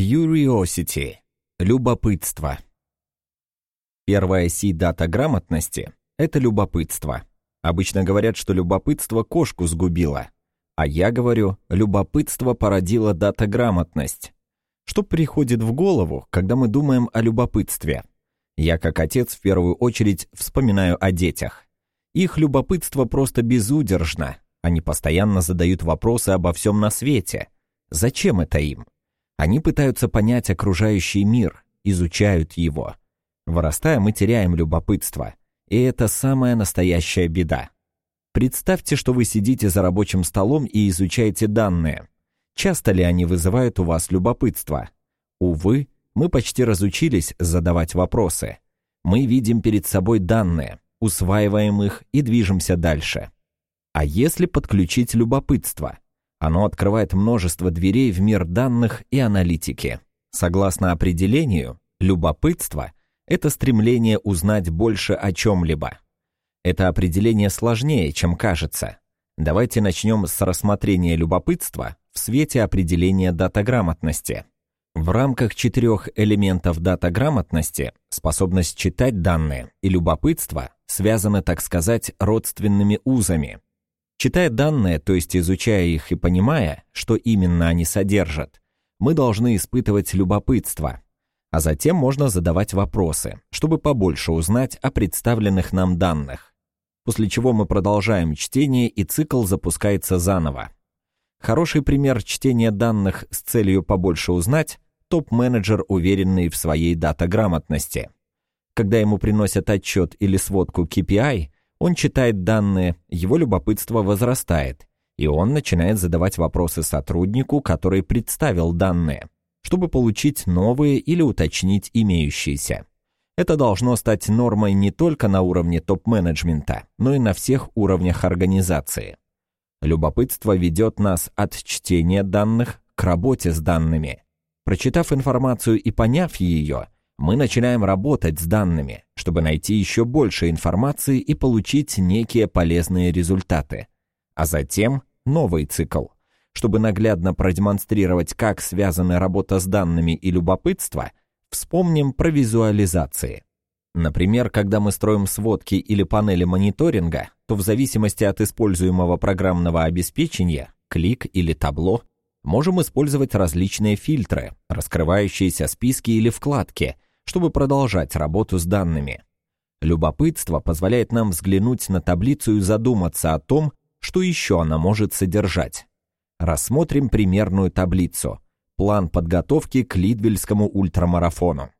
Curiosity – любопытство. Первая си-дата грамотности – это любопытство. Обычно говорят, что любопытство кошку сгубило. А я говорю, любопытство породило дата-грамотность. Что приходит в голову, когда мы думаем о любопытстве? Я, как отец, в первую очередь вспоминаю о детях. Их любопытство просто безудержно. Они постоянно задают вопросы обо всем на свете. Зачем это им? Они пытаются понять окружающий мир, изучают его. Вырастая, мы теряем любопытство. И это самая настоящая беда. Представьте, что вы сидите за рабочим столом и изучаете данные. Часто ли они вызывают у вас любопытство? Увы, мы почти разучились задавать вопросы. Мы видим перед собой данные, усваиваем их и движемся дальше. А если подключить любопытство? Оно открывает множество дверей в мир данных и аналитики. Согласно определению, любопытство — это стремление узнать больше о чем-либо. Это определение сложнее, чем кажется. Давайте начнем с рассмотрения любопытства в свете определения датаграмотности. В рамках четырех элементов датаграмотности способность читать данные и любопытство связаны, так сказать, родственными узами. Читая данные, то есть изучая их и понимая, что именно они содержат, мы должны испытывать любопытство, а затем можно задавать вопросы, чтобы побольше узнать о представленных нам данных после чего мы продолжаем чтение и цикл запускается заново. Хороший пример чтения данных с целью побольше узнать – топ-менеджер, уверенный в своей датаграмотности. Когда ему приносят отчет или сводку KPI, он читает данные, его любопытство возрастает, и он начинает задавать вопросы сотруднику, который представил данные, чтобы получить новые или уточнить имеющиеся. Это должно стать нормой не только на уровне топ-менеджмента, но и на всех уровнях организации. Любопытство ведет нас от чтения данных к работе с данными. Прочитав информацию и поняв ее, мы начинаем работать с данными, чтобы найти еще больше информации и получить некие полезные результаты. А затем новый цикл. Чтобы наглядно продемонстрировать, как связаны работа с данными и любопытство, Вспомним про визуализации. Например, когда мы строим сводки или панели мониторинга, то в зависимости от используемого программного обеспечения, клик или табло, можем использовать различные фильтры, раскрывающиеся списки или вкладки, чтобы продолжать работу с данными. Любопытство позволяет нам взглянуть на таблицу и задуматься о том, что еще она может содержать. Рассмотрим примерную таблицу – план подготовки к Лидвельскому ультрамарафону.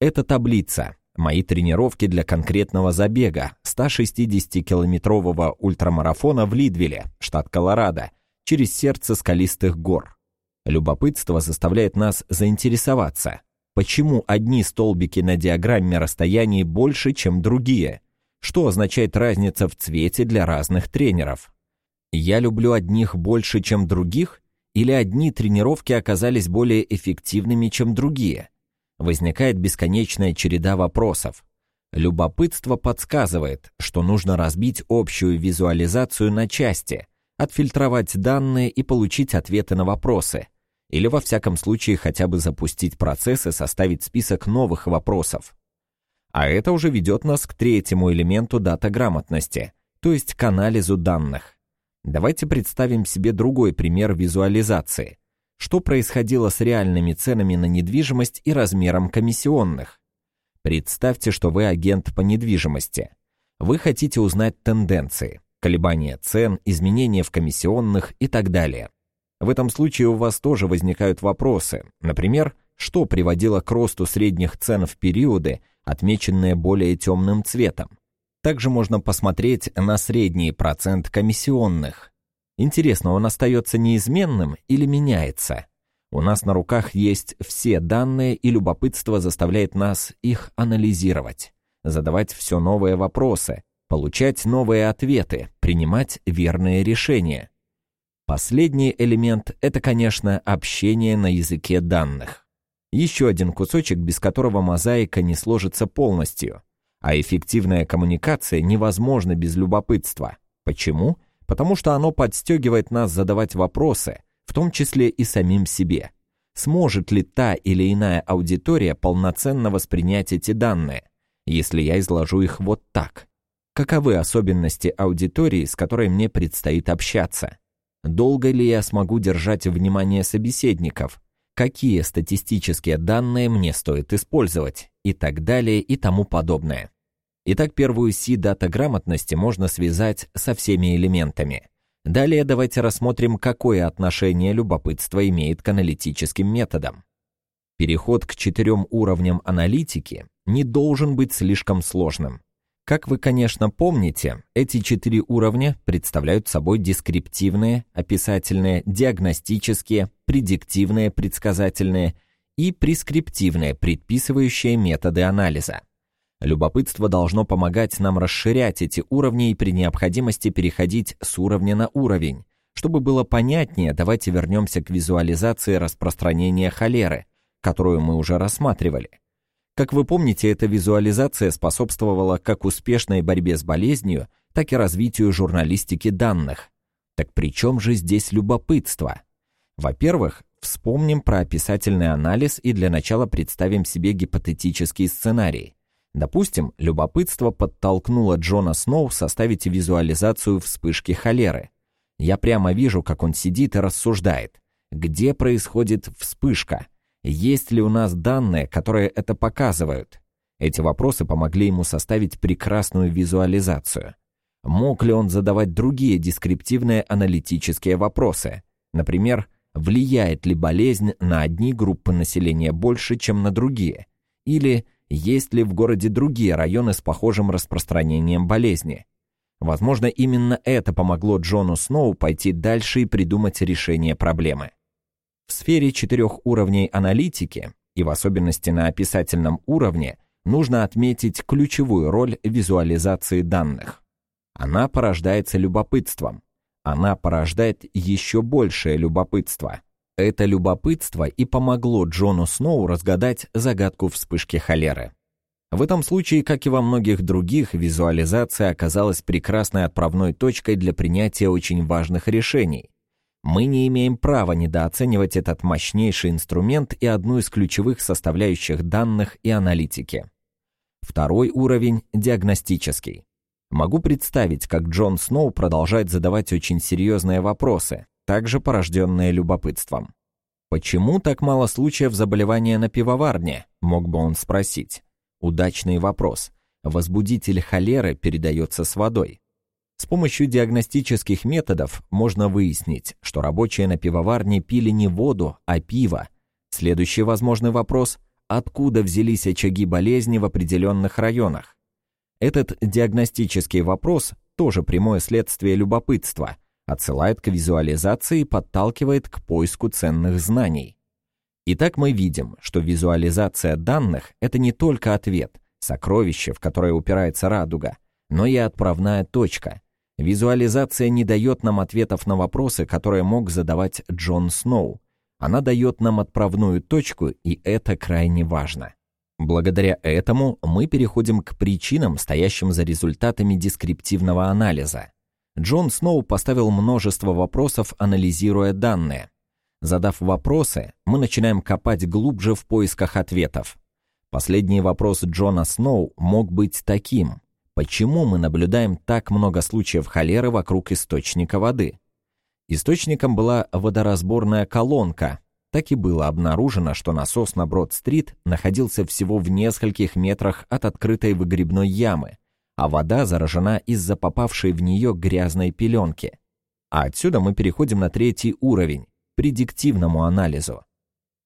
Это таблица. Мои тренировки для конкретного забега 160-километрового ультрамарафона в Лидвилле, штат Колорадо, через сердце скалистых гор. Любопытство заставляет нас заинтересоваться, почему одни столбики на диаграмме расстояний больше, чем другие, что означает разница в цвете для разных тренеров. Я люблю одних больше, чем других, или одни тренировки оказались более эффективными, чем другие? Возникает бесконечная череда вопросов. Любопытство подсказывает, что нужно разбить общую визуализацию на части, отфильтровать данные и получить ответы на вопросы. Или во всяком случае хотя бы запустить процесс и составить список новых вопросов. А это уже ведет нас к третьему элементу дата-грамотности, то есть к анализу данных. Давайте представим себе другой пример визуализации. Что происходило с реальными ценами на недвижимость и размером комиссионных? Представьте, что вы агент по недвижимости. Вы хотите узнать тенденции, колебания цен, изменения в комиссионных и так далее. В этом случае у вас тоже возникают вопросы. Например, что приводило к росту средних цен в периоды, отмеченные более темным цветом? Также можно посмотреть на средний процент комиссионных. Интересно, он остается неизменным или меняется? У нас на руках есть все данные, и любопытство заставляет нас их анализировать, задавать все новые вопросы, получать новые ответы, принимать верные решения. Последний элемент – это, конечно, общение на языке данных. Еще один кусочек, без которого мозаика не сложится полностью – а эффективная коммуникация невозможна без любопытства. Почему? Потому что оно подстегивает нас задавать вопросы, в том числе и самим себе. сможет ли та или иная аудитория полноценно воспринять эти данные, если я изложу их вот так. Каковы особенности аудитории, с которой мне предстоит общаться? Долго ли я смогу держать внимание собеседников? Какие статистические данные мне стоит использовать? И так далее и тому подобное. Итак, первую C-дата грамотности можно связать со всеми элементами. Далее давайте рассмотрим, какое отношение любопытство имеет к аналитическим методам. Переход к четырем уровням аналитики не должен быть слишком сложным. Как вы, конечно, помните, эти четыре уровня представляют собой дескриптивные, описательные, диагностические, предиктивные, предсказательные и прескриптивные, предписывающие методы анализа. Любопытство должно помогать нам расширять эти уровни и при необходимости переходить с уровня на уровень. Чтобы было понятнее, давайте вернемся к визуализации распространения холеры, которую мы уже рассматривали. Как вы помните, эта визуализация способствовала как успешной борьбе с болезнью, так и развитию журналистики данных. Так при чем же здесь любопытство? Во-первых, вспомним про описательный анализ и для начала представим себе гипотетический сценарий. Допустим, любопытство подтолкнуло Джона Сноу составить визуализацию вспышки холеры. Я прямо вижу, как он сидит и рассуждает. Где происходит вспышка? Есть ли у нас данные, которые это показывают? Эти вопросы помогли ему составить прекрасную визуализацию. Мог ли он задавать другие дескриптивные аналитические вопросы? Например, влияет ли болезнь на одни группы населения больше, чем на другие? Или есть ли в городе другие районы с похожим распространением болезни? Возможно, именно это помогло Джону Сноу пойти дальше и придумать решение проблемы. В сфере четырех уровней аналитики, и в особенности на описательном уровне, нужно отметить ключевую роль визуализации данных. Она порождается любопытством. Она порождает еще большее любопытство. Это любопытство и помогло Джону Сноу разгадать загадку вспышки холеры. В этом случае, как и во многих других, визуализация оказалась прекрасной отправной точкой для принятия очень важных решений, мы не имеем права недооценивать этот мощнейший инструмент и одну из ключевых составляющих данных и аналитики. Второй уровень – диагностический. Могу представить, как Джон Сноу продолжает задавать очень серьезные вопросы, также порожденные любопытством. Почему так мало случаев заболевания на пивоварне, мог бы он спросить. Удачный вопрос. Возбудитель холеры передается с водой. С помощью диагностических методов можно выяснить, что рабочие на пивоварне пили не воду, а пиво. Следующий возможный вопрос – откуда взялись очаги болезни в определенных районах? Этот диагностический вопрос тоже прямое следствие любопытства, отсылает к визуализации и подталкивает к поиску ценных знаний. Итак, мы видим, что визуализация данных – это не только ответ, сокровище, в которое упирается радуга, но и отправная точка, Визуализация не дает нам ответов на вопросы, которые мог задавать Джон Сноу. Она дает нам отправную точку, и это крайне важно. Благодаря этому мы переходим к причинам, стоящим за результатами дескриптивного анализа. Джон Сноу поставил множество вопросов, анализируя данные. Задав вопросы, мы начинаем копать глубже в поисках ответов. Последний вопрос Джона Сноу мог быть таким. Почему мы наблюдаем так много случаев холеры вокруг источника воды? Источником была водоразборная колонка. Так и было обнаружено, что насос на Брод-стрит находился всего в нескольких метрах от открытой выгребной ямы, а вода заражена из-за попавшей в нее грязной пеленки. А отсюда мы переходим на третий уровень – предиктивному анализу.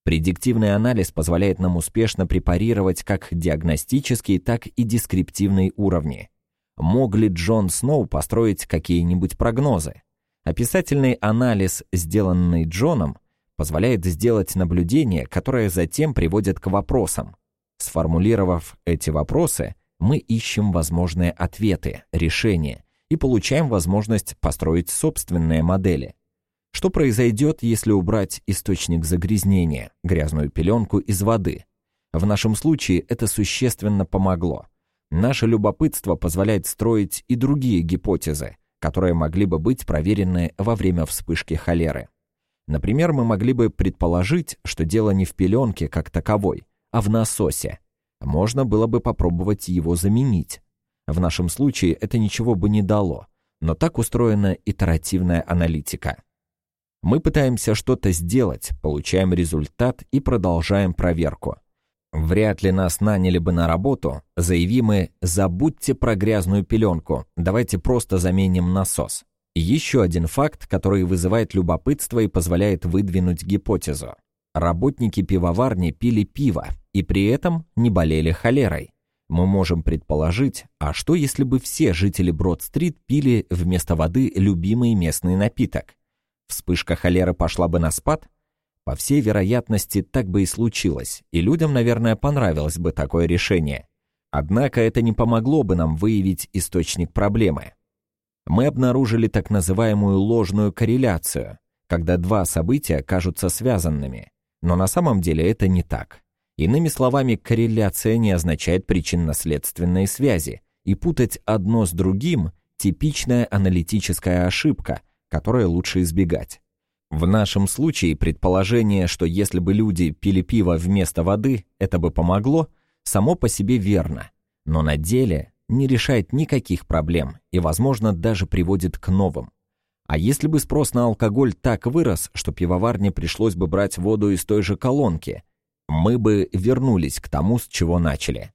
Предиктивный анализ позволяет нам успешно препарировать как диагностические, так и дескриптивные уровни. Мог ли Джон Сноу построить какие-нибудь прогнозы? Описательный анализ, сделанный Джоном, позволяет сделать наблюдения, которые затем приводят к вопросам. Сформулировав эти вопросы, мы ищем возможные ответы, решения и получаем возможность построить собственные модели. Что произойдет, если убрать источник загрязнения, грязную пеленку из воды? В нашем случае это существенно помогло. Наше любопытство позволяет строить и другие гипотезы, которые могли бы быть проверены во время вспышки холеры. Например, мы могли бы предположить, что дело не в пеленке как таковой, а в насосе. Можно было бы попробовать его заменить. В нашем случае это ничего бы не дало, но так устроена итеративная аналитика. Мы пытаемся что-то сделать, получаем результат и продолжаем проверку. Вряд ли нас наняли бы на работу, заяви мы «забудьте про грязную пеленку, давайте просто заменим насос». Еще один факт, который вызывает любопытство и позволяет выдвинуть гипотезу. Работники пивоварни пили пиво и при этом не болели холерой. Мы можем предположить, а что если бы все жители Брод-стрит пили вместо воды любимый местный напиток? Вспышка холеры пошла бы на спад? По всей вероятности, так бы и случилось, и людям, наверное, понравилось бы такое решение. Однако это не помогло бы нам выявить источник проблемы. Мы обнаружили так называемую ложную корреляцию, когда два события кажутся связанными, но на самом деле это не так. Иными словами, корреляция не означает причинно-следственные связи, и путать одно с другим – типичная аналитическая ошибка, которую лучше избегать. В нашем случае предположение, что если бы люди пили пиво вместо воды, это бы помогло, само по себе верно. Но на деле не решает никаких проблем и, возможно, даже приводит к новым. А если бы спрос на алкоголь так вырос, что пивоварне пришлось бы брать воду из той же колонки, мы бы вернулись к тому, с чего начали.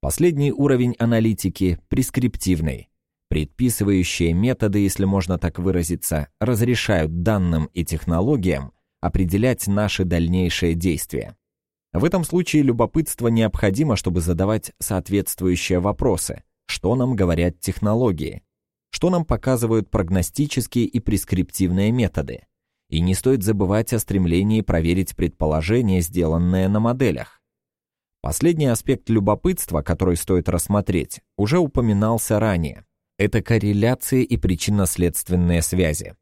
Последний уровень аналитики – прескриптивный. Предписывающие методы, если можно так выразиться, разрешают данным и технологиям определять наши дальнейшие действия. В этом случае любопытство необходимо, чтобы задавать соответствующие вопросы. Что нам говорят технологии? Что нам показывают прогностические и прескриптивные методы? И не стоит забывать о стремлении проверить предположения, сделанные на моделях. Последний аспект любопытства, который стоит рассмотреть, уже упоминался ранее это корреляции и причинно-следственные связи.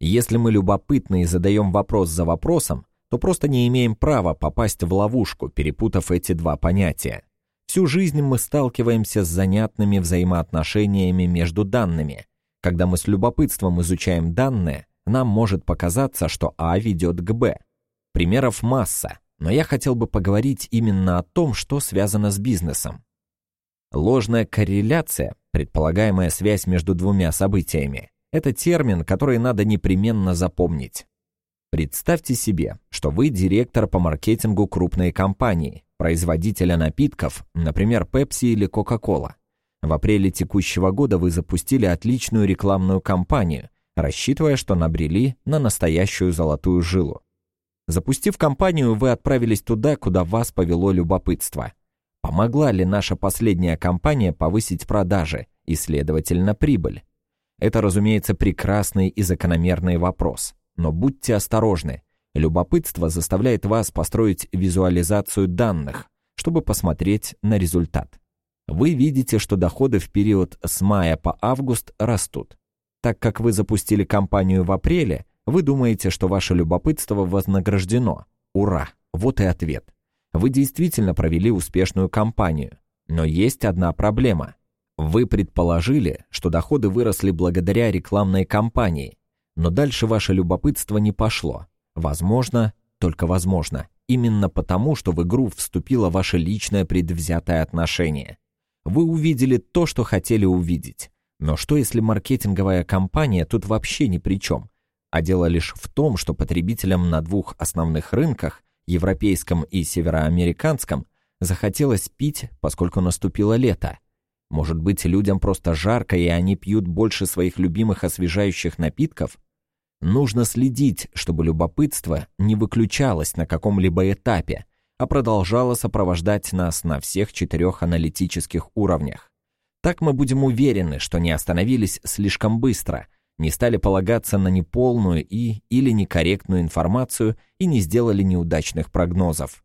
Если мы любопытны и задаем вопрос за вопросом, то просто не имеем права попасть в ловушку, перепутав эти два понятия. Всю жизнь мы сталкиваемся с занятными взаимоотношениями между данными. Когда мы с любопытством изучаем данные, нам может показаться, что А ведет к Б. Примеров масса, но я хотел бы поговорить именно о том, что связано с бизнесом. Ложная корреляция предполагаемая связь между двумя событиями. Это термин, который надо непременно запомнить. Представьте себе, что вы директор по маркетингу крупной компании, производителя напитков, например, Pepsi или Coca-Cola. В апреле текущего года вы запустили отличную рекламную кампанию, рассчитывая, что набрели на настоящую золотую жилу. Запустив кампанию, вы отправились туда, куда вас повело любопытство. Помогла ли наша последняя кампания повысить продажи и, следовательно, прибыль? Это, разумеется, прекрасный и закономерный вопрос. Но будьте осторожны. Любопытство заставляет вас построить визуализацию данных, чтобы посмотреть на результат. Вы видите, что доходы в период с мая по август растут. Так как вы запустили кампанию в апреле, вы думаете, что ваше любопытство вознаграждено. Ура! Вот и ответ. Вы действительно провели успешную кампанию. Но есть одна проблема. Вы предположили, что доходы выросли благодаря рекламной кампании, но дальше ваше любопытство не пошло. Возможно, только возможно, именно потому, что в игру вступило ваше личное предвзятое отношение. Вы увидели то, что хотели увидеть. Но что если маркетинговая кампания тут вообще ни при чем? А дело лишь в том, что потребителям на двух основных рынках европейском и североамериканском, захотелось пить, поскольку наступило лето. Может быть, людям просто жарко, и они пьют больше своих любимых освежающих напитков? Нужно следить, чтобы любопытство не выключалось на каком-либо этапе, а продолжало сопровождать нас на всех четырех аналитических уровнях. Так мы будем уверены, что не остановились слишком быстро – не стали полагаться на неполную и или некорректную информацию и не сделали неудачных прогнозов.